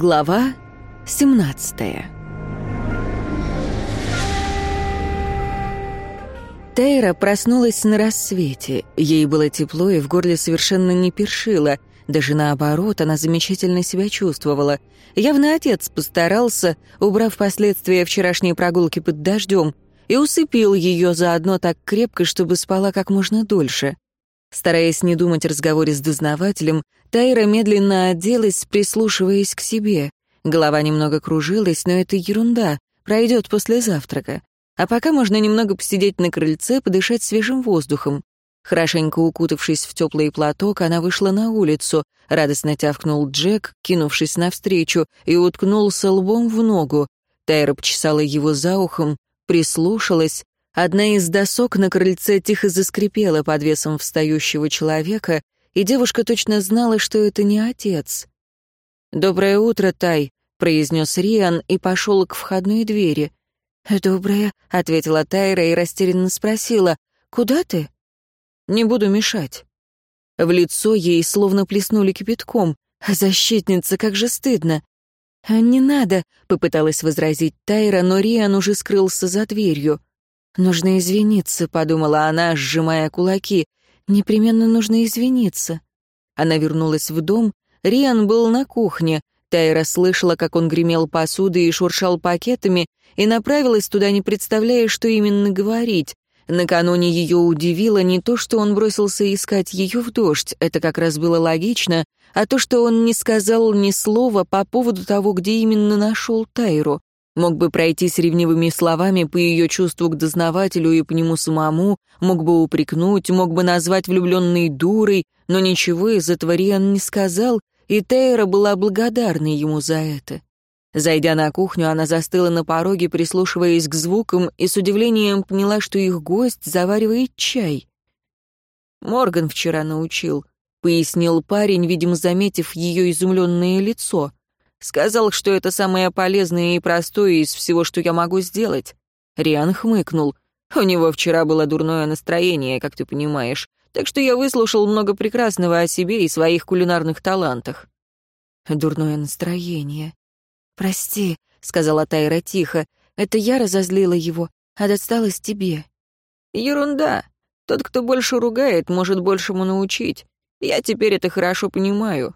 Глава 17 Тейра проснулась на рассвете. Ей было тепло, и в горле совершенно не першило. Даже наоборот, она замечательно себя чувствовала. Явно отец постарался, убрав последствия вчерашней прогулки под дождем, и усыпил ее заодно так крепко, чтобы спала как можно дольше. Стараясь не думать о разговоре с дознавателем, Тайра медленно оделась, прислушиваясь к себе. Голова немного кружилась, но это ерунда, пройдет после завтрака. А пока можно немного посидеть на крыльце, подышать свежим воздухом. Хорошенько укутавшись в теплый платок, она вышла на улицу. Радостно тявкнул Джек, кинувшись навстречу, и уткнулся лбом в ногу. Тайра почесала его за ухом, прислушалась, Одна из досок на крыльце тихо заскрипела под весом встающего человека, и девушка точно знала, что это не отец. «Доброе утро, Тай», — произнес Риан и пошел к входной двери. «Доброе», — ответила Тайра и растерянно спросила, «Куда ты?» «Не буду мешать». В лицо ей словно плеснули кипятком. «Защитница, как же стыдно!» «Не надо», — попыталась возразить Тайра, но Риан уже скрылся за дверью. «Нужно извиниться», — подумала она, сжимая кулаки. «Непременно нужно извиниться». Она вернулась в дом. Риан был на кухне. Тайра слышала, как он гремел посудой и шуршал пакетами, и направилась туда, не представляя, что именно говорить. Накануне ее удивило не то, что он бросился искать ее в дождь, это как раз было логично, а то, что он не сказал ни слова по поводу того, где именно нашел Тайру. Мог бы пройти с ревнивыми словами по ее чувству к дознавателю и по нему самому, мог бы упрекнуть, мог бы назвать влюбленной дурой, но ничего из этого Риан не сказал, и Тейра была благодарна ему за это. Зайдя на кухню, она застыла на пороге, прислушиваясь к звукам, и с удивлением поняла, что их гость заваривает чай. «Морган вчера научил», — пояснил парень, видимо, заметив ее изумленное лицо. Сказал, что это самое полезное и простое из всего, что я могу сделать. Риан хмыкнул. У него вчера было дурное настроение, как ты понимаешь, так что я выслушал много прекрасного о себе и своих кулинарных талантах. Дурное настроение. «Прости», — сказала Тайра тихо, — «это я разозлила его, а досталось тебе». «Ерунда. Тот, кто больше ругает, может большему научить. Я теперь это хорошо понимаю.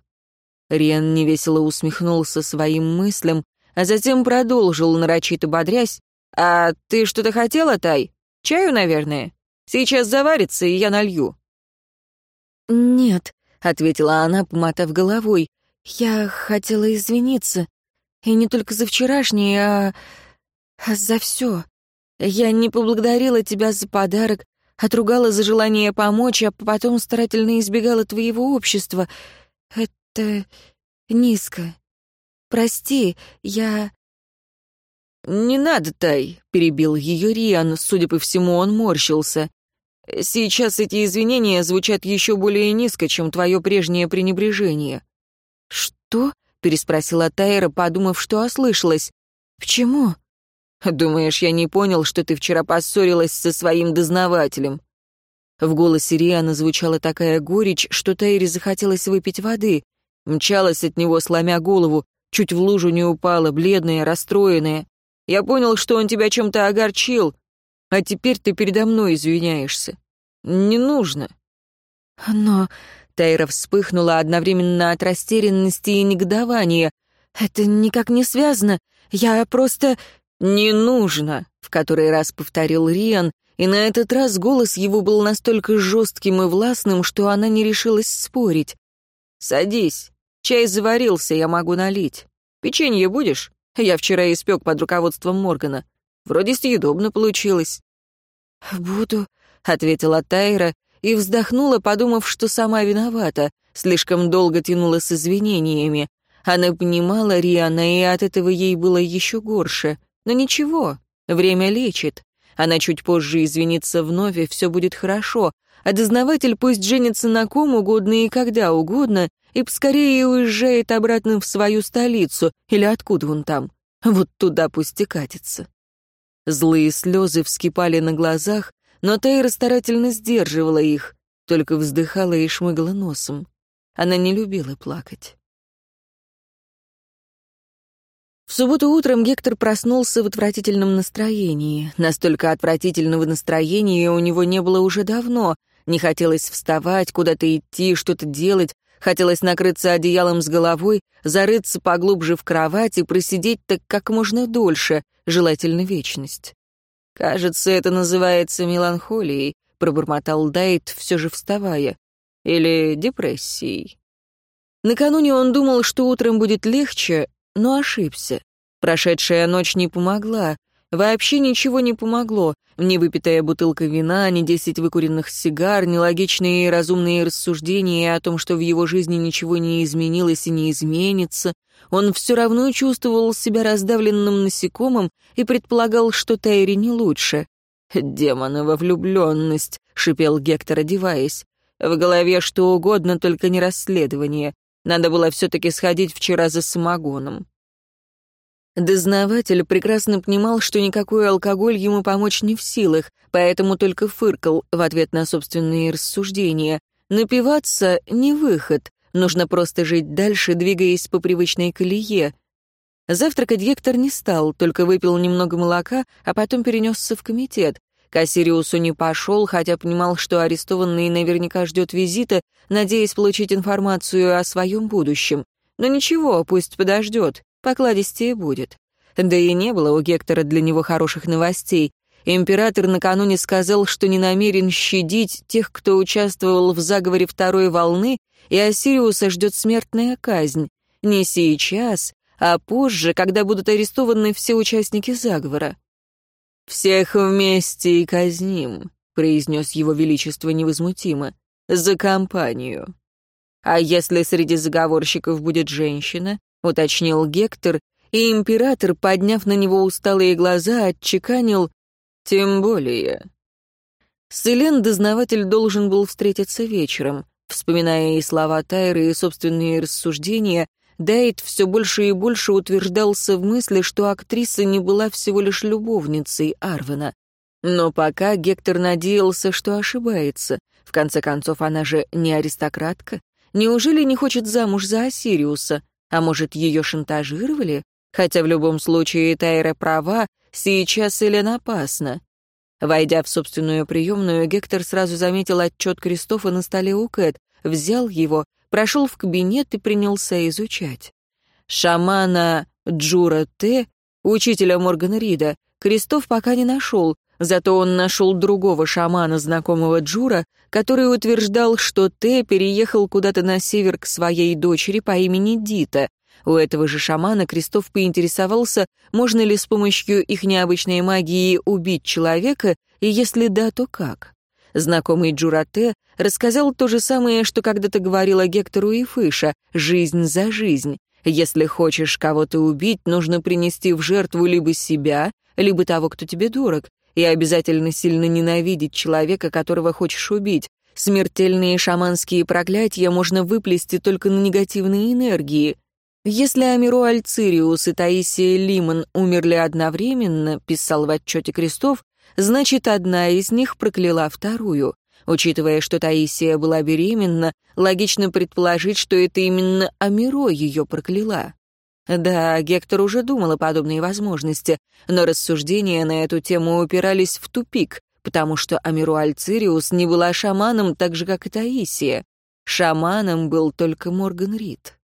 Риан невесело усмехнулся своим мыслям, а затем продолжил, нарочито бодрясь. «А ты что-то хотела, Тай? Чаю, наверное? Сейчас заварится, и я налью». «Нет», — ответила она, помотав головой. «Я хотела извиниться. И не только за вчерашнее, а... а за все. Я не поблагодарила тебя за подарок, отругала за желание помочь, а потом старательно избегала твоего общества. Это низко. Прости, я...» «Не надо, Тай», — перебил ее Риан, судя по всему, он морщился. «Сейчас эти извинения звучат еще более низко, чем твое прежнее пренебрежение». «Что?» — переспросила Тайра, подумав, что ослышалась. «Почему?» «Думаешь, я не понял, что ты вчера поссорилась со своим дознавателем?» В голосе Риана звучала такая горечь, что Тайре захотелось выпить воды. Мчалась от него, сломя голову, чуть в лужу не упала, бледная, расстроенная. Я понял, что он тебя чем-то огорчил, а теперь ты передо мной извиняешься. Не нужно. Но Тайра вспыхнула одновременно от растерянности и негодования. Это никак не связано. Я просто... Не нужно, в который раз повторил Риан, и на этот раз голос его был настолько жестким и властным, что она не решилась спорить. «Садись. Чай заварился, я могу налить. Печенье будешь? Я вчера испек под руководством Моргана. Вроде съедобно получилось». «Буду», — ответила Тайра и вздохнула, подумав, что сама виновата, слишком долго тянула с извинениями. Она понимала Риана, и от этого ей было еще горше. Но ничего, время лечит. Она чуть позже извинится вновь, и все будет хорошо, а дознаватель пусть женится на ком угодно и когда угодно, и поскорее уезжает обратно в свою столицу, или откуда он там. Вот туда пусть и катится. Злые слезы вскипали на глазах, но Тайра старательно сдерживала их, только вздыхала и шмыгала носом. Она не любила плакать. В субботу утром Гектор проснулся в отвратительном настроении. Настолько отвратительного настроения у него не было уже давно. Не хотелось вставать, куда-то идти, что-то делать. Хотелось накрыться одеялом с головой, зарыться поглубже в кровать и просидеть так как можно дольше, желательно вечность. «Кажется, это называется меланхолией», — пробормотал Дайт, все же вставая. «Или депрессией». Накануне он думал, что утром будет легче, но ошибся. Прошедшая ночь не помогла. Вообще ничего не помогло. Ни выпитая бутылка вина, ни десять выкуренных сигар, ни логичные и разумные рассуждения о том, что в его жизни ничего не изменилось и не изменится. Он все равно чувствовал себя раздавленным насекомым и предполагал, что Тайри не лучше. «Демонова влюбленность», — шипел Гектор, одеваясь. «В голове что угодно, только не расследование. Надо было все-таки сходить вчера за самогоном. Дознаватель прекрасно понимал, что никакой алкоголь ему помочь не в силах, поэтому только фыркал в ответ на собственные рассуждения. Напиваться — не выход, нужно просто жить дальше, двигаясь по привычной колее. Завтракать Гектор не стал, только выпил немного молока, а потом перенесся в комитет. К Осириусу не пошел, хотя понимал, что арестованный наверняка ждет визита, надеясь получить информацию о своем будущем. Но ничего, пусть подождет, покладистее будет. Да и не было у Гектора для него хороших новостей. Император накануне сказал, что не намерен щадить тех, кто участвовал в заговоре второй волны, и Осириуса ждет смертная казнь. Не сейчас, а позже, когда будут арестованы все участники заговора. «Всех вместе и казним», — произнес его величество невозмутимо, — «за компанию». «А если среди заговорщиков будет женщина?» — уточнил Гектор, и император, подняв на него усталые глаза, отчеканил «тем более». С Элен дознаватель должен был встретиться вечером. Вспоминая и слова Тайры, и собственные рассуждения, Дайт все больше и больше утверждался в мысли, что актриса не была всего лишь любовницей Арвена. Но пока Гектор надеялся, что ошибается. В конце концов, она же не аристократка. Неужели не хочет замуж за Осириуса? А может, ее шантажировали? Хотя в любом случае Тайра права, сейчас Элен опасна. Войдя в собственную приемную, Гектор сразу заметил отчет Кристофа на столе у Кэт, взял его прошел в кабинет и принялся изучать. Шамана Джура Т, учителя Моргана Рида, Крестов пока не нашел, зато он нашел другого шамана, знакомого Джура, который утверждал, что Т переехал куда-то на север к своей дочери по имени Дита. У этого же шамана Крестов поинтересовался, можно ли с помощью их необычной магии убить человека, и если да, то как. Знакомый Джурате рассказал то же самое, что когда-то говорила Гектору и Фыша «жизнь за жизнь». Если хочешь кого-то убить, нужно принести в жертву либо себя, либо того, кто тебе дорог, и обязательно сильно ненавидеть человека, которого хочешь убить. Смертельные шаманские проклятия можно выплести только на негативные энергии. Если Амиру Альцириус и Таисия Лимон умерли одновременно, писал в отчете Крестов, значит, одна из них прокляла вторую. Учитывая, что Таисия была беременна, логично предположить, что это именно Амиро ее прокляла. Да, Гектор уже думал о подобной возможности, но рассуждения на эту тему упирались в тупик, потому что Амиру Альцириус не была шаманом так же, как и Таисия. Шаманом был только Морган Рид.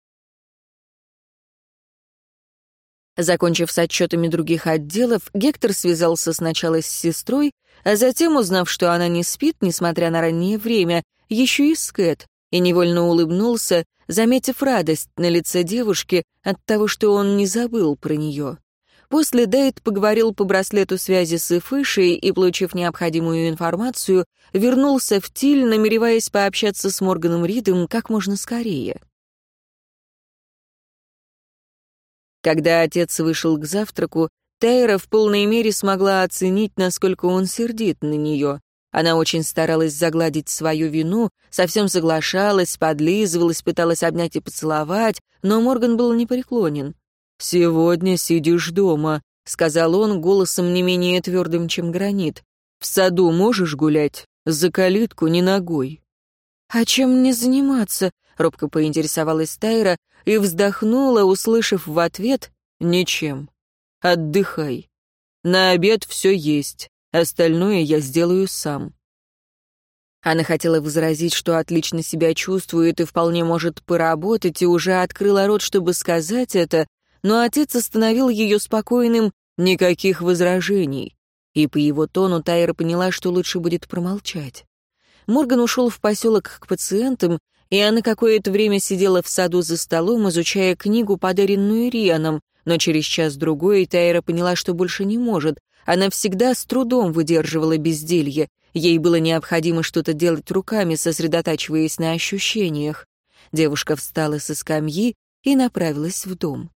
Закончив с отчетами других отделов, Гектор связался сначала с сестрой, а затем, узнав, что она не спит, несмотря на раннее время, еще и с Кэт, и невольно улыбнулся, заметив радость на лице девушки от того, что он не забыл про нее. После Дейт поговорил по браслету связи с Эфышей и, получив необходимую информацию, вернулся в Тиль, намереваясь пообщаться с Морганом Ридом как можно скорее. Когда отец вышел к завтраку, Тайра в полной мере смогла оценить, насколько он сердит на нее. Она очень старалась загладить свою вину, совсем соглашалась, подлизывалась, пыталась обнять и поцеловать, но Морган был непреклонен. «Сегодня сидишь дома», — сказал он голосом не менее твердым, чем гранит. «В саду можешь гулять? За калитку не ногой». «А чем мне заниматься?» — робко поинтересовалась Тайра и вздохнула, услышав в ответ Ничем. Отдыхай. На обед все есть. Остальное я сделаю сам. Она хотела возразить, что отлично себя чувствует и вполне может поработать, и уже открыла рот, чтобы сказать это, но отец остановил ее спокойным «никаких возражений». И по его тону Тайра поняла, что лучше будет промолчать. Морган ушел в поселок к пациентам, и она какое-то время сидела в саду за столом, изучая книгу, подаренную Рианом, но через час-другой Тайра поняла, что больше не может. Она всегда с трудом выдерживала безделье. Ей было необходимо что-то делать руками, сосредотачиваясь на ощущениях. Девушка встала со скамьи и направилась в дом.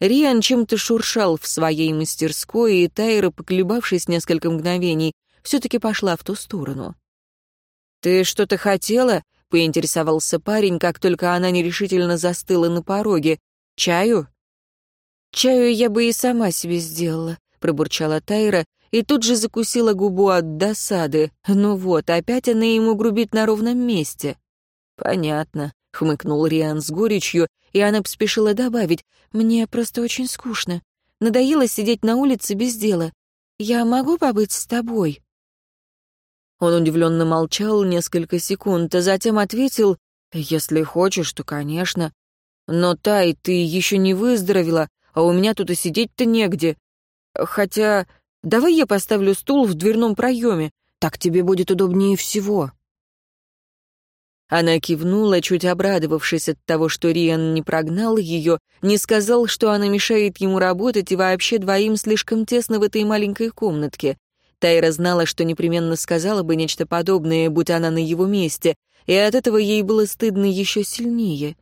Риан чем-то шуршал в своей мастерской, и Тайра, поколебавшись несколько мгновений, все-таки пошла в ту сторону. «Ты что-то хотела?» — поинтересовался парень, как только она нерешительно застыла на пороге. «Чаю?» «Чаю я бы и сама себе сделала», — пробурчала Тайра, и тут же закусила губу от досады. Ну вот, опять она ему грубит на ровном месте. «Понятно», — хмыкнул Риан с горечью, и она поспешила добавить, «мне просто очень скучно. Надоело сидеть на улице без дела. Я могу побыть с тобой?» Он удивленно молчал несколько секунд, а затем ответил, «Если хочешь, то, конечно. Но, Тай, ты еще не выздоровела, а у меня тут и сидеть-то негде. Хотя, давай я поставлю стул в дверном проеме, так тебе будет удобнее всего». Она кивнула, чуть обрадовавшись от того, что Риан не прогнал ее, не сказал, что она мешает ему работать и вообще двоим слишком тесно в этой маленькой комнатке. Тайра знала, что непременно сказала бы нечто подобное, будь она на его месте, и от этого ей было стыдно еще сильнее.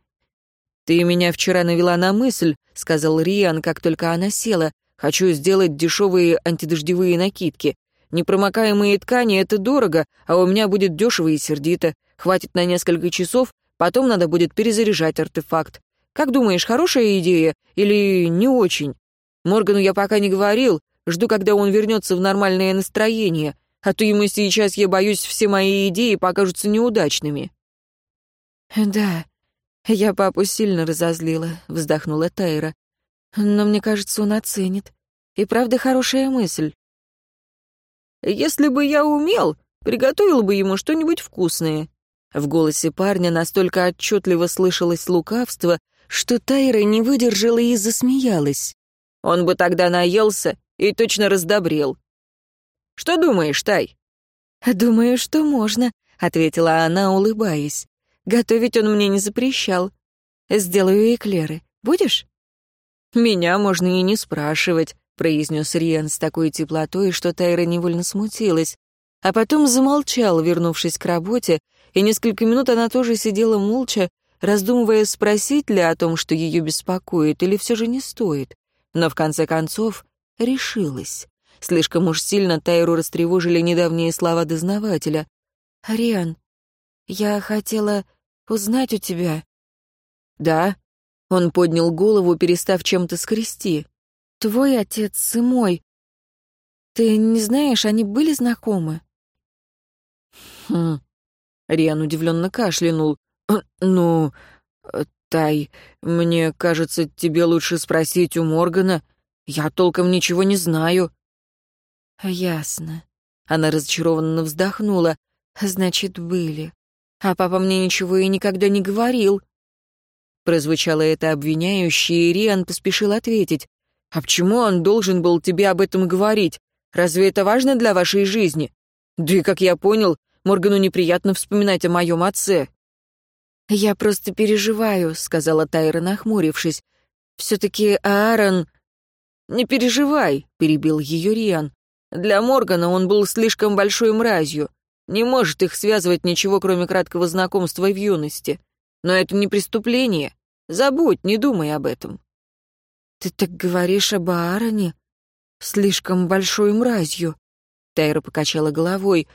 «Ты меня вчера навела на мысль», — сказал Риан, как только она села. «Хочу сделать дешевые антидождевые накидки. Непромокаемые ткани — это дорого, а у меня будет дешево и сердито. Хватит на несколько часов, потом надо будет перезаряжать артефакт. Как думаешь, хорошая идея или не очень? Моргану я пока не говорил, Жду, когда он вернется в нормальное настроение, а то ему сейчас, я боюсь, все мои идеи покажутся неудачными». «Да, я папу сильно разозлила», — вздохнула Тайра. «Но мне кажется, он оценит. И правда хорошая мысль». «Если бы я умел, приготовил бы ему что-нибудь вкусное». В голосе парня настолько отчетливо слышалось лукавство, что Тайра не выдержала и засмеялась. Он бы тогда наелся и точно раздобрел. Что думаешь, Тай?» «Думаю, что можно», — ответила она, улыбаясь. «Готовить он мне не запрещал. Сделаю эклеры. Будешь?» «Меня можно и не спрашивать», — произнес Риан с такой теплотой, что Тайра невольно смутилась. А потом замолчал, вернувшись к работе, и несколько минут она тоже сидела молча, раздумывая, спросить ли о том, что ее беспокоит, или все же не стоит. Но в конце концов решилась. Слишком уж сильно Тайру растревожили недавние слова дознавателя. «Ариан, я хотела узнать у тебя...» «Да?» Он поднял голову, перестав чем-то скрести. «Твой отец и мой. Ты не знаешь, они были знакомы?» «Хм...» Риан удивленно кашлянул. «Ну, Тай, мне кажется, тебе лучше спросить у Моргана. Я толком ничего не знаю». «Ясно». Она разочарованно вздохнула. «Значит, были. А папа мне ничего и никогда не говорил». Прозвучало это обвиняюще, и Риан поспешил ответить. «А почему он должен был тебе об этом говорить? Разве это важно для вашей жизни? Да и, как я понял, Моргану неприятно вспоминать о моем отце». «Я просто переживаю», — сказала Тайра, нахмурившись. «Все-таки Аарон...» «Не переживай», — перебил ее Риан. «Для Моргана он был слишком большой мразью. Не может их связывать ничего, кроме краткого знакомства в юности. Но это не преступление. Забудь, не думай об этом». «Ты так говоришь об Аароне? Слишком большой мразью». Тайра покачала головой.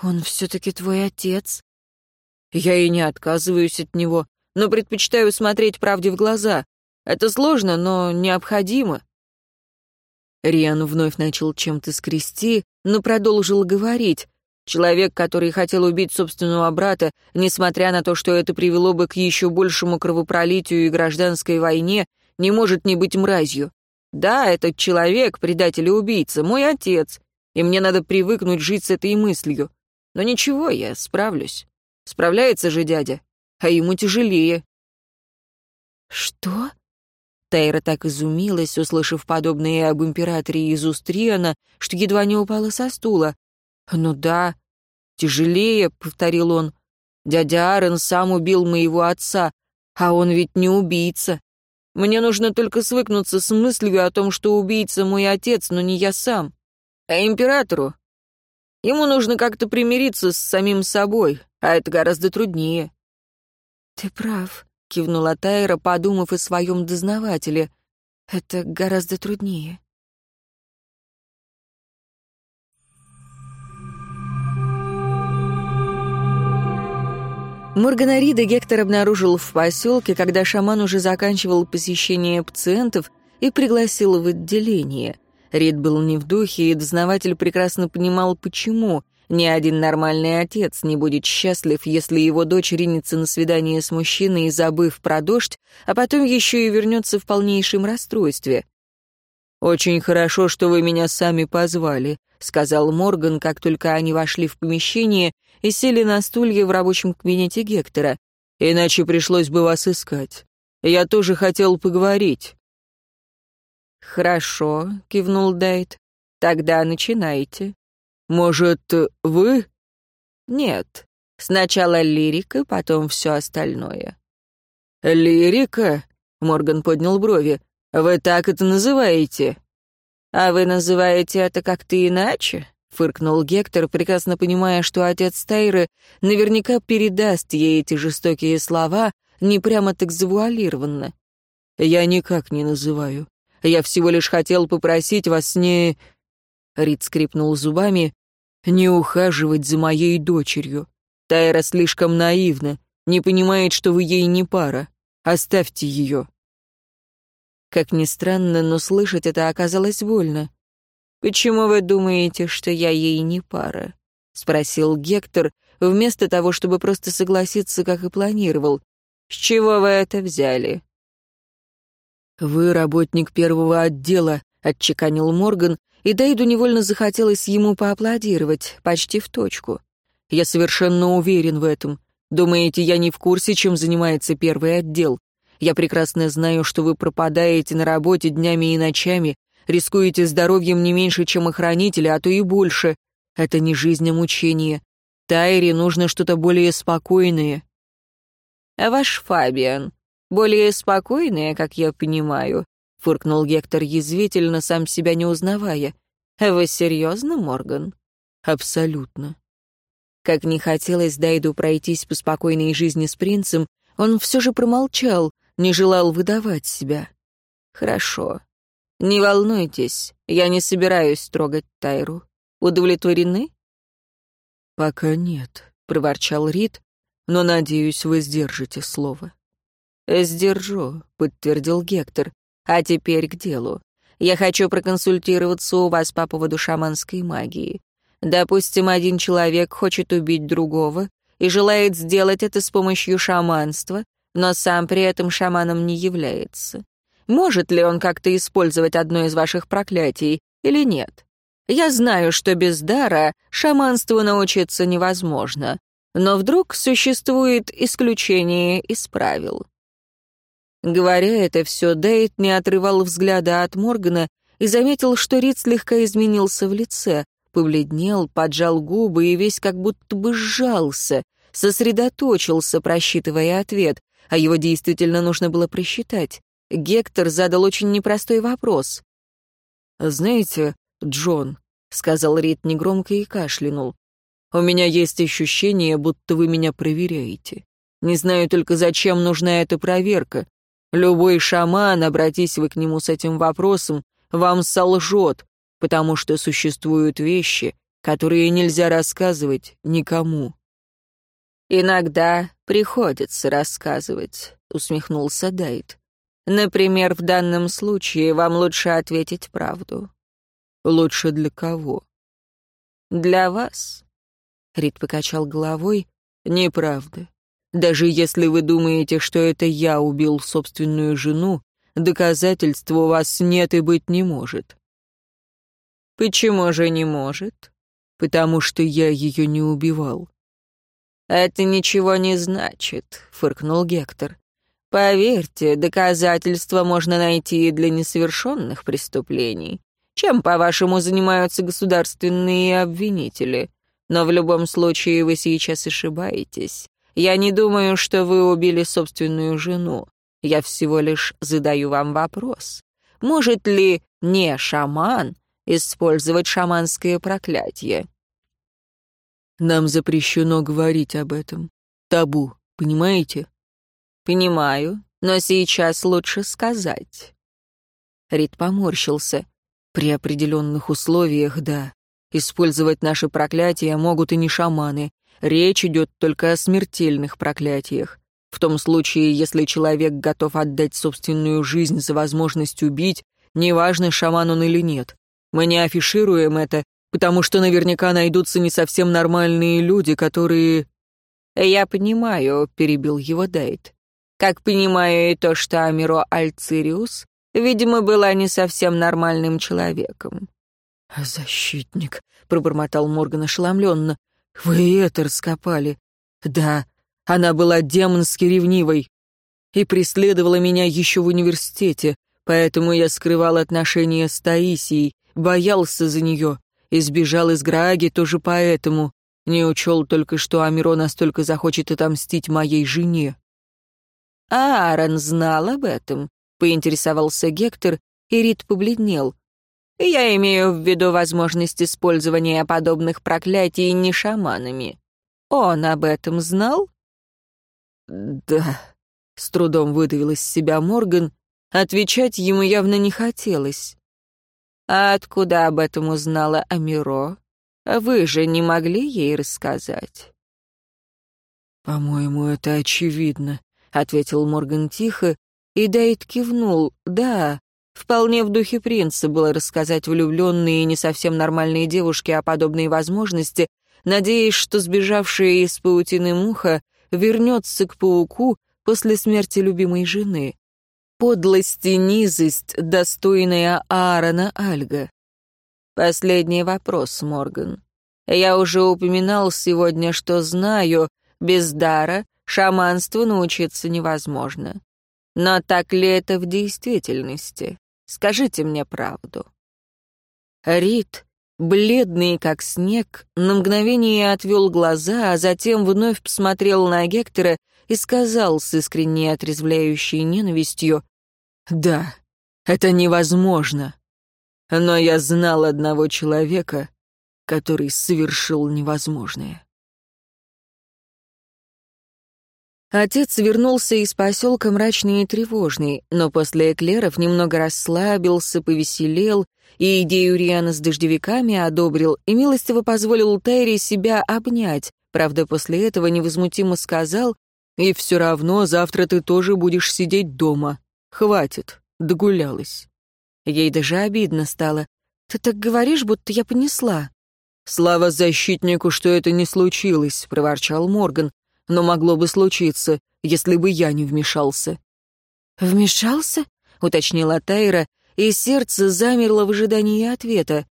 «Он все-таки твой отец». «Я и не отказываюсь от него, но предпочитаю смотреть правде в глаза. Это сложно, но необходимо. Риан вновь начал чем-то скрести, но продолжил говорить. Человек, который хотел убить собственного брата, несмотря на то, что это привело бы к еще большему кровопролитию и гражданской войне, не может не быть мразью. Да, этот человек, предатель и убийца, мой отец, и мне надо привыкнуть жить с этой мыслью. Но ничего, я справлюсь. Справляется же дядя, а ему тяжелее. «Что?» Тайра так изумилась, услышав подобное об императоре из Устриана, что едва не упала со стула. «Ну да, тяжелее», — повторил он. «Дядя Аарон сам убил моего отца, а он ведь не убийца. Мне нужно только свыкнуться с мыслью о том, что убийца мой отец, но не я сам. А императору? Ему нужно как-то примириться с самим собой, а это гораздо труднее». «Ты прав», — кивнула Тайра, подумав о своем дознавателе. «Это гораздо труднее». Моргана Рида Гектор обнаружил в поселке, когда шаман уже заканчивал посещение пациентов и пригласил в отделение. Рид был не в духе, и дознаватель прекрасно понимал, почему — ни один нормальный отец не будет счастлив, если его дочь ринется на свидание с мужчиной, забыв про дождь, а потом еще и вернется в полнейшем расстройстве. «Очень хорошо, что вы меня сами позвали», — сказал Морган, как только они вошли в помещение и сели на стулья в рабочем кабинете Гектора. «Иначе пришлось бы вас искать. Я тоже хотел поговорить». «Хорошо», — кивнул Дайт. «Тогда начинайте». Может, вы? Нет. Сначала лирика, потом все остальное. Лирика? Морган поднял брови. Вы так это называете? А вы называете это как-то иначе? Фыркнул Гектор, прекрасно понимая, что отец Тайры наверняка передаст ей эти жестокие слова, не прямо так завуалированно. «Я никак не называю. Я всего лишь хотел попросить вас не...» Рид скрипнул зубами. «Не ухаживать за моей дочерью. Тайра слишком наивна, не понимает, что вы ей не пара. Оставьте ее». Как ни странно, но слышать это оказалось больно. «Почему вы думаете, что я ей не пара?» — спросил Гектор, вместо того, чтобы просто согласиться, как и планировал. «С чего вы это взяли?» «Вы работник первого отдела», — отчеканил Морган, и Дейду невольно захотелось ему поаплодировать, почти в точку. «Я совершенно уверен в этом. Думаете, я не в курсе, чем занимается первый отдел? Я прекрасно знаю, что вы пропадаете на работе днями и ночами, рискуете здоровьем не меньше, чем охранители, а то и больше. Это не жизнь, а мучение. Тайре нужно что-то более спокойное». «А ваш Фабиан? Более спокойное, как я понимаю?» — фыркнул Гектор язвительно, сам себя не узнавая. «Вы серьезно, Морган?» «Абсолютно». Как не хотелось Дайду пройтись по спокойной жизни с принцем, он все же промолчал, не желал выдавать себя. «Хорошо. Не волнуйтесь, я не собираюсь трогать Тайру. Удовлетворены?» «Пока нет», — проворчал Рид, «но, надеюсь, вы сдержите слово». «Сдержу», — подтвердил Гектор. А теперь к делу. Я хочу проконсультироваться у вас по поводу шаманской магии. Допустим, один человек хочет убить другого и желает сделать это с помощью шаманства, но сам при этом шаманом не является. Может ли он как-то использовать одно из ваших проклятий или нет? Я знаю, что без дара шаманству научиться невозможно, но вдруг существует исключение из правил. Говоря это все, Дейт не отрывал взгляда от Моргана и заметил, что Рид слегка изменился в лице, побледнел, поджал губы и весь как будто бы сжался, сосредоточился, просчитывая ответ, а его действительно нужно было просчитать. Гектор задал очень непростой вопрос. «Знаете, Джон», — сказал Рид негромко и кашлянул, «у меня есть ощущение, будто вы меня проверяете. Не знаю только, зачем нужна эта проверка, Любой шаман, обратись вы к нему с этим вопросом, вам солжет, потому что существуют вещи, которые нельзя рассказывать никому. «Иногда приходится рассказывать», — усмехнулся Дайт. «Например, в данном случае вам лучше ответить правду». «Лучше для кого?» «Для вас», — Рид покачал головой. «Неправда. Даже если вы думаете, что это я убил собственную жену, Доказательств у вас нет и быть не может». «Почему же не может?» «Потому что я ее не убивал». «Это ничего не значит», — фыркнул Гектор. «Поверьте, доказательства можно найти и для несовершенных преступлений. Чем, по-вашему, занимаются государственные обвинители? Но в любом случае вы сейчас ошибаетесь. Я не думаю, что вы убили собственную жену. Я всего лишь задаю вам вопрос. Может ли не шаман использовать шаманское проклятие? Нам запрещено говорить об этом. Табу, понимаете? Понимаю, но сейчас лучше сказать. Рид поморщился. При определенных условиях, да. Использовать наши проклятия могут и не шаманы. Речь идет только о смертельных проклятиях. В том случае, если человек готов отдать собственную жизнь за возможность убить, неважно, шаман он или нет. Мы не афишируем это, потому что наверняка найдутся не совсем нормальные люди, которые... «Я понимаю», — перебил его Дейт. «Как понимаю и то, что Амиро Альцириус Видимо, была не совсем нормальным человеком. «Защитник», — пробормотал Морган ошеломленно. «Вы это раскопали?» «Да, она была демонски ревнивой и преследовала меня еще в университете, поэтому я скрывал отношения с Таисией, боялся за нее, избежал из Грааги тоже поэтому, не учел только, что Амиро настолько захочет отомстить моей жене». «А Аарон знал об этом?» — поинтересовался Гектор, и Рид побледнел. «Я имею в виду возможность использования подобных проклятий не шаманами. Он об этом знал?» «Да», — с трудом выдавил из себя Морган. Отвечать ему явно не хотелось. «А откуда об этом узнала Амиро? Вы же не могли ей рассказать?» «По-моему, это очевидно», — ответил Морган тихо, и Дейт кивнул. «Да, вполне в духе принца было рассказать влюбленной и не совсем нормальной девушке о подобной возможности, надеясь, что сбежавшая из паутины муха вернется к пауку после смерти любимой жены. Подлость и низость, достойная Аарона Альга. Последний вопрос, Морган. Я уже упоминал сегодня, что знаю, без дара шаманству научиться невозможно. Но так ли это в действительности? Скажите мне правду. Рид, бледный как снег, на мгновение отвел глаза, а затем вновь посмотрел на Гектора и сказал с искренней отрезвляющей ненавистью, «Да, это невозможно. Но я знал одного человека, который совершил невозможное». Отец вернулся из поселка мрачный и тревожный, но после эклеров немного расслабился, повеселел и идею Риана с дождевиками одобрил и милостиво позволил Терри себя обнять, правда, после этого невозмутимо сказал, «И все равно завтра ты тоже будешь сидеть дома. Хватит, догулялась». Ей даже обидно стало. «Ты так говоришь, будто я понесла». «Слава защитнику, что это не случилось», — проворчал Морган но могло бы случиться, если бы я не вмешался». «Вмешался?» — уточнила Тайра, и сердце замерло в ожидании ответа.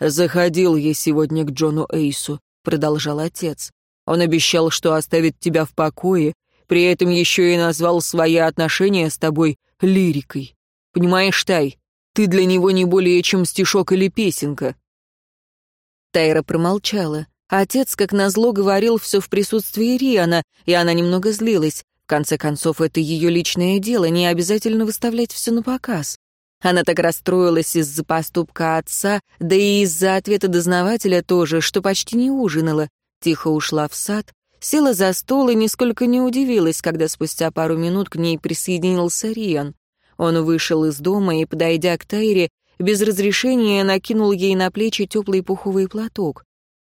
«Заходил я сегодня к Джону Эйсу», — продолжал отец. «Он обещал, что оставит тебя в покое, при этом еще и назвал свои отношения с тобой лирикой. Понимаешь, Тай, ты для него не более чем стишок или песенка». Тайра промолчала. Отец, как назло, говорил все в присутствии Риана, и она немного злилась. В конце концов, это ее личное дело, не обязательно выставлять все на показ. Она так расстроилась из-за поступка отца, да и из-за ответа дознавателя тоже, что почти не ужинала. Тихо ушла в сад, села за стол и нисколько не удивилась, когда спустя пару минут к ней присоединился Риан. Он вышел из дома и, подойдя к Тайре, без разрешения накинул ей на плечи теплый пуховый платок.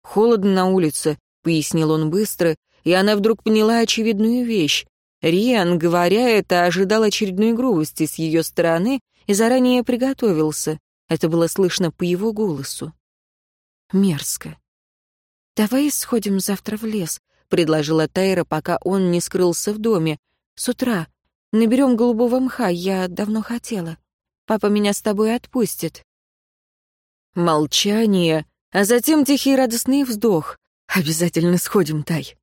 «Холодно на улице», — пояснил он быстро, и она вдруг поняла очевидную вещь. Риан, говоря это, ожидал очередной грубости с ее стороны и заранее приготовился. Это было слышно по его голосу. Мерзко. «Давай сходим завтра в лес», — предложила Тайра, пока он не скрылся в доме. «С утра. Наберем голубого мха, я давно хотела. Папа меня с тобой отпустит». Молчание, а затем тихий радостный вздох. «Обязательно сходим, Тай».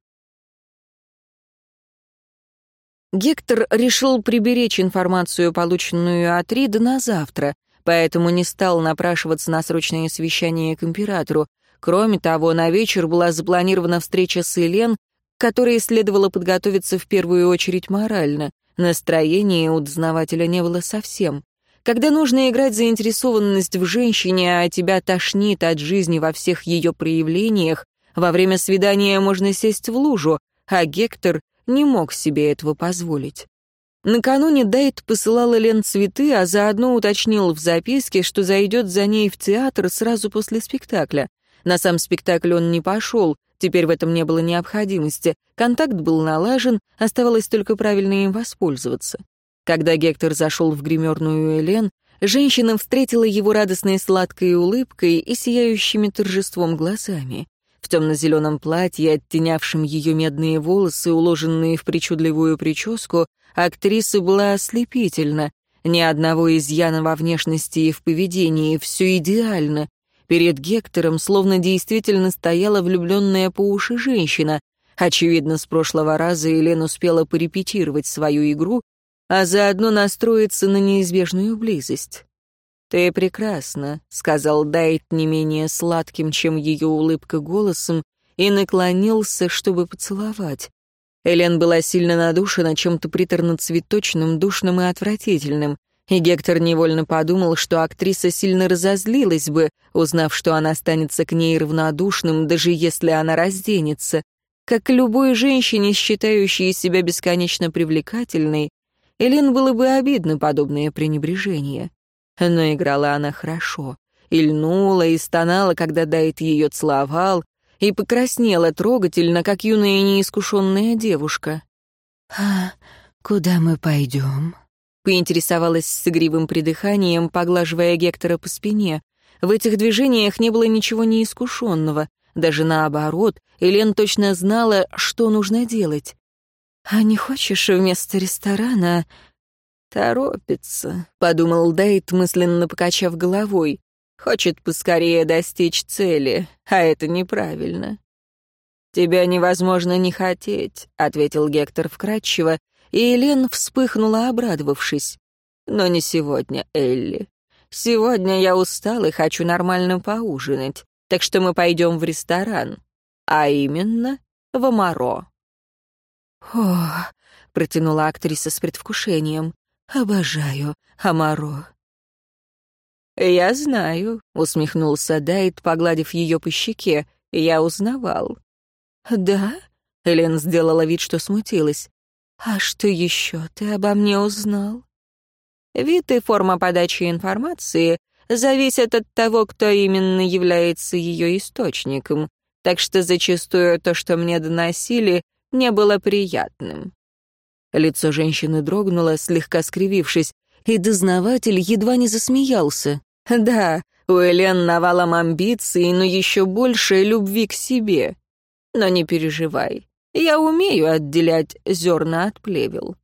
Гектор решил приберечь информацию, полученную от Рида, на завтра, поэтому не стал напрашиваться на срочное совещание к императору. Кроме того, на вечер была запланирована встреча с Элен, к которой следовало подготовиться в первую очередь морально. Настроения у дознавателя не было совсем. Когда нужно играть заинтересованность в женщине, а тебя тошнит от жизни во всех ее проявлениях, во время свидания можно сесть в лужу, а Гектор не мог себе этого позволить. Накануне Дайт посылал Элен цветы, а заодно уточнил в записке, что зайдет за ней в театр сразу после спектакля. На сам спектакль он не пошел, теперь в этом не было необходимости. Контакт был налажен, оставалось только правильно им воспользоваться. Когда Гектор зашел в гримерную Элен, женщина встретила его радостной сладкой улыбкой и сияющими торжеством глазами. В темно-зеленом платье, оттенявшем ее медные волосы, уложенные в причудливую прическу, актриса была ослепительна. Ни одного изъяна во внешности и в поведении, все идеально. Перед Гектором словно действительно стояла влюбленная по уши женщина. Очевидно, с прошлого раза Елена успела порепетировать свою игру, а заодно настроиться на неизбежную близость. «Ты прекрасна», — сказал Дайт не менее сладким, чем ее улыбка голосом, и наклонился, чтобы поцеловать. Элен была сильно надушена чем-то приторно-цветочным, душным и отвратительным, и Гектор невольно подумал, что актриса сильно разозлилась бы, узнав, что она останется к ней равнодушным, даже если она разденется. Как любой женщине, считающей себя бесконечно привлекательной, Элен было бы обидно подобное пренебрежение. Но играла она хорошо. И льнула, и стонала, когда Дайт ее целовал, и покраснела трогательно, как юная неискушенная девушка. «А куда мы пойдем?» Поинтересовалась с игривым придыханием, поглаживая Гектора по спине. В этих движениях не было ничего неискушенного. Даже наоборот, Элен точно знала, что нужно делать. «А не хочешь вместо ресторана «Торопится», — подумал Дейт, мысленно покачав головой. «Хочет поскорее достичь цели, а это неправильно». «Тебя невозможно не хотеть», — ответил Гектор вкратчиво, и Елен вспыхнула, обрадовавшись. «Но не сегодня, Элли. Сегодня я устал и хочу нормально поужинать, так что мы пойдем в ресторан, а именно в Амаро». «О», — протянула актриса с предвкушением, Обожаю Амаро». «Я знаю», — усмехнулся Дайт, погладив ее по щеке. «Я узнавал». «Да?» — Элен сделала вид, что смутилась. «А что еще ты обо мне узнал?» «Вид и форма подачи информации зависят от того, кто именно является ее источником, так что зачастую то, что мне доносили, не было приятным. Лицо женщины дрогнуло, слегка скривившись, и дознаватель едва не засмеялся. «Да, у Элен навалом амбиций, но еще больше любви к себе. Но не переживай, я умею отделять зерна от плевел».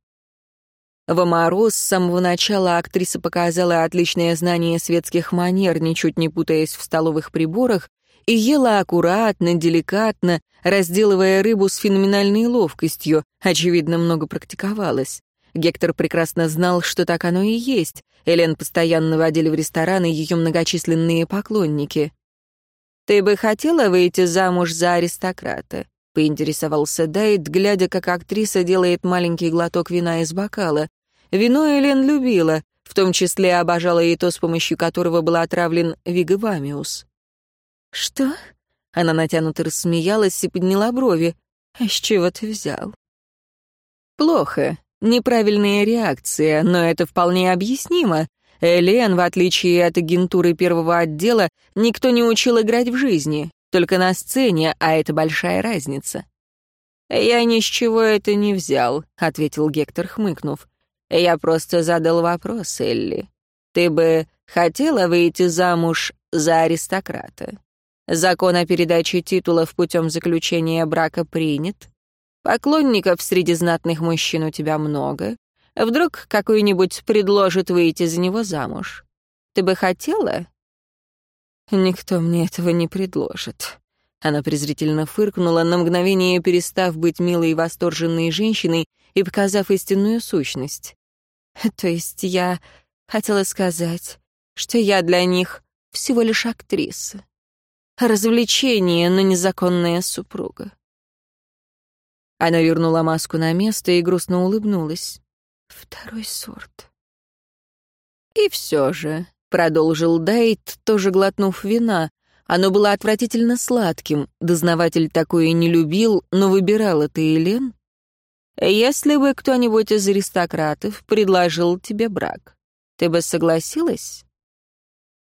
В Амаро с самого начала актриса показала отличное знание светских манер, ничуть не путаясь в столовых приборах, и ела аккуратно, деликатно, разделывая рыбу с феноменальной ловкостью, очевидно, много практиковалась. Гектор прекрасно знал, что так оно и есть. Элен постоянно водили в рестораны ее многочисленные поклонники. «Ты бы хотела выйти замуж за аристократа?» — поинтересовался Дайт, глядя, как актриса делает маленький глоток вина из бокала. Вино Элен любила, в том числе обожала и то, с помощью которого был отравлен Вигавамиус. «Что?» Она натянуто рассмеялась и подняла брови. «А с чего ты взял?» «Плохо. Неправильная реакция, но это вполне объяснимо. Элен, в отличие от агентуры первого отдела, никто не учил играть в жизни, только на сцене, а это большая разница». «Я ни с чего это не взял», — ответил Гектор, хмыкнув. «Я просто задал вопрос, Элли. Ты бы хотела выйти замуж за аристократа?» Закон о передаче титулов путем заключения брака принят. Поклонников среди знатных мужчин у тебя много. Вдруг какой-нибудь предложит выйти за него замуж. Ты бы хотела?» «Никто мне этого не предложит». Она презрительно фыркнула, на мгновение перестав быть милой и восторженной женщиной и показав истинную сущность. «То есть я хотела сказать, что я для них всего лишь актриса. Развлечение, но незаконная супруга». Она вернула маску на место и грустно улыбнулась. Второй сорт. И все же, продолжил Дайт, тоже глотнув вина, оно было отвратительно сладким, дознаватель такое не любил, но выбирал это Елен. Если бы кто-нибудь из аристократов предложил тебе брак, ты бы согласилась?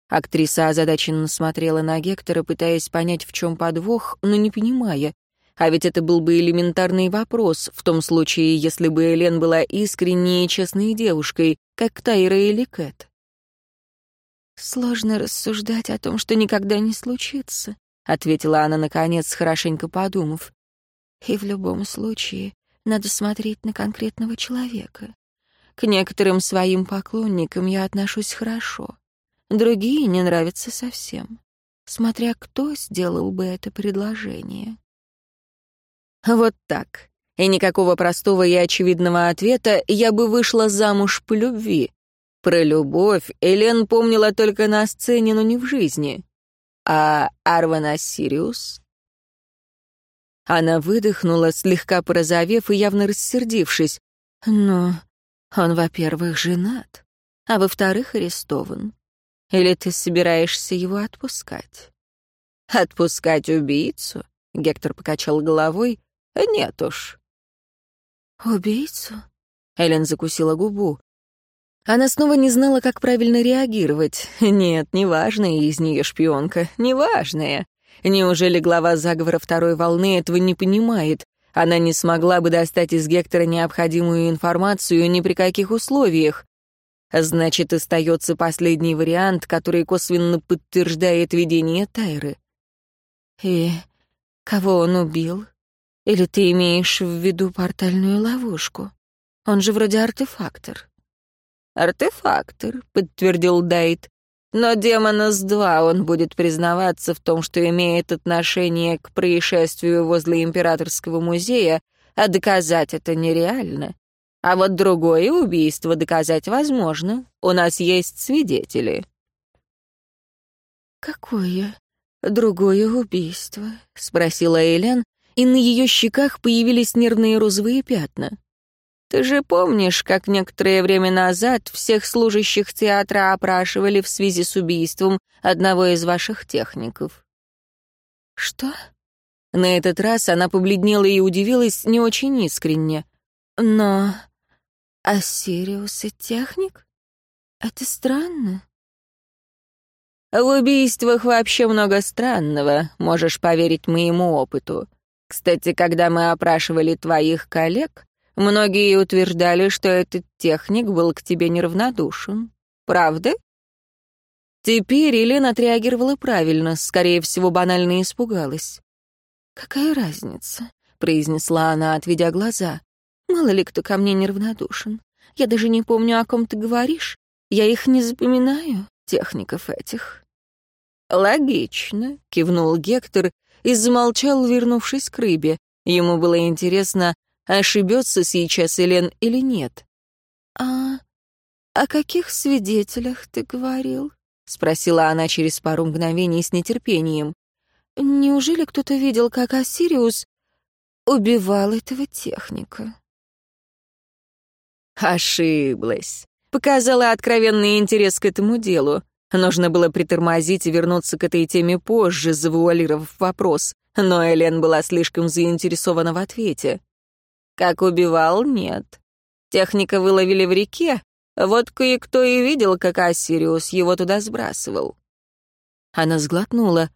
Актриса озадаченно смотрела на Гектора, пытаясь понять, в чем подвох, но не понимая, а ведь это был бы элементарный вопрос, в том случае, если бы Элен была искренней и честной девушкой, как Тайра или Кэт. «Сложно рассуждать о том, что никогда не случится», — ответила она, наконец, хорошенько подумав. «И в любом случае надо смотреть на конкретного человека. К некоторым своим поклонникам я отношусь хорошо, другие не нравятся совсем, смотря кто сделал бы это предложение». Вот так. И никакого простого и очевидного ответа я бы вышла замуж по любви. Про любовь Элен помнила только на сцене, но не в жизни. А Арвана Сириус? Она выдохнула, слегка порозовев и явно рассердившись. «Но он, во-первых, женат, а во-вторых, арестован. Или ты собираешься его отпускать?» «Отпускать убийцу?» — Гектор покачал головой. «Нет уж». «Убийцу?» — Эллен закусила губу. Она снова не знала, как правильно реагировать. Нет, неважная из нее шпионка, неважная. Неужели глава заговора второй волны этого не понимает? Она не смогла бы достать из Гектора необходимую информацию ни при каких условиях. Значит, остается последний вариант, который косвенно подтверждает видение Тайры. И кого он убил? Или ты имеешь в виду портальную ловушку? Он же вроде артефактор». «Артефактор», — подтвердил Дайт. «Но демона с два он будет признаваться в том, что имеет отношение к происшествию возле Императорского музея, а доказать это нереально. А вот другое убийство доказать возможно. У нас есть свидетели». «Какое другое убийство?» — спросила Элен, и на ее щеках появились нервные розовые пятна. «Ты же помнишь, как некоторое время назад всех служащих театра опрашивали в связи с убийством одного из ваших техников?» «Что?» На этот раз она побледнела и удивилась не очень искренне. «Но... Ассириус и техник? Это странно». «В убийствах вообще много странного, можешь поверить моему опыту. Кстати, когда мы опрашивали твоих коллег, многие утверждали, что этот техник был к тебе неравнодушен. Правда? Теперь Елена отреагировала правильно, скорее всего, банально испугалась. «Какая разница?» — произнесла она, отведя глаза. «Мало ли кто ко мне неравнодушен. Я даже не помню, о ком ты говоришь. Я их не запоминаю, техников этих». «Логично», — кивнул Гектор и замолчал, вернувшись к рыбе. Ему было интересно, ошибется сейчас Элен или нет. «А о каких свидетелях ты говорил?» — спросила она через пару мгновений с нетерпением. «Неужели кто-то видел, как Осириус убивал этого техника?» Ошиблась. Показала откровенный интерес к этому делу. Нужно было притормозить и вернуться к этой теме позже, завуалировав вопрос, но Элен была слишком заинтересована в ответе. Как убивал, нет. Техника выловили в реке, вот кое-кто и видел, как Ассириус его туда сбрасывал. Она сглотнула.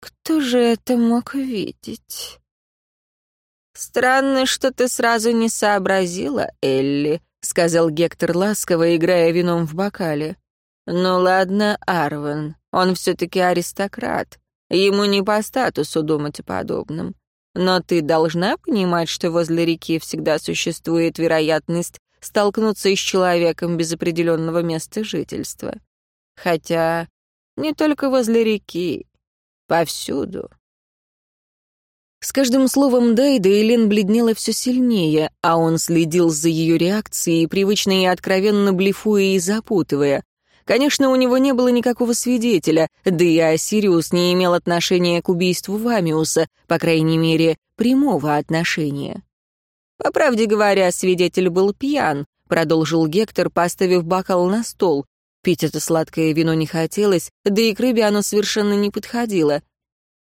Кто же это мог видеть? «Странно, что ты сразу не сообразила, Элли», — сказал Гектор ласково, играя вином в бокале. «Ну ладно, Арвен, он все-таки аристократ. Ему не по статусу думать о подобном. Но ты должна понимать, что возле реки всегда существует вероятность столкнуться с человеком без определенного места жительства. Хотя не только возле реки, повсюду. С каждым словом Дайда Элен бледнела все сильнее, а он следил за ее реакцией, привычно и откровенно блефуя и запутывая. Конечно, у него не было никакого свидетеля, да и Осириус не имел отношения к убийству Вамиуса, по крайней мере, прямого отношения. «По правде говоря, свидетель был пьян», — продолжил Гектор, поставив бокал на стол. Пить это сладкое вино не хотелось, да и к рыбе оно совершенно не подходило.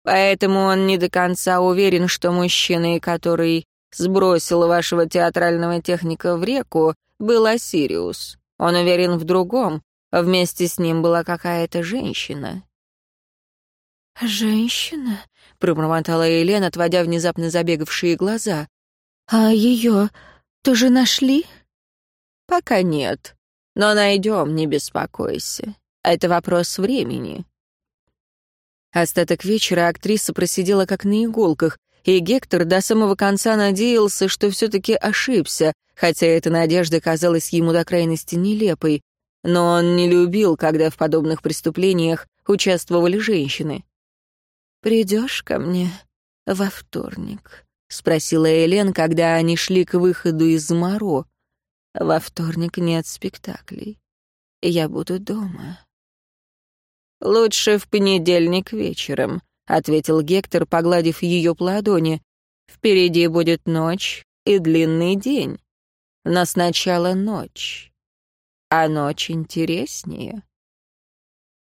Поэтому он не до конца уверен, что мужчина, который сбросил вашего театрального техника в реку, был Осириус. Он уверен в другом. Вместе с ним была какая-то женщина. «Женщина?» — пробормотала Елена, отводя внезапно забегавшие глаза. «А ее тоже нашли?» «Пока нет. Но найдем, не беспокойся. Это вопрос времени. Остаток вечера актриса просидела как на иголках, и Гектор до самого конца надеялся, что все-таки ошибся, хотя эта надежда казалась ему до крайности нелепой. Но он не любил, когда в подобных преступлениях участвовали женщины. «Придешь ко мне во вторник?» — спросила Элен, когда они шли к выходу из Моро. «Во вторник нет спектаклей. Я буду дома». «Лучше в понедельник вечером», — ответил Гектор, погладив ее по ладони. «Впереди будет ночь и длинный день. Но сначала ночь. А ночь интереснее».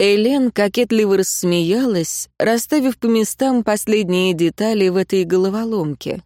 Элен кокетливо рассмеялась, расставив по местам последние детали в этой головоломке.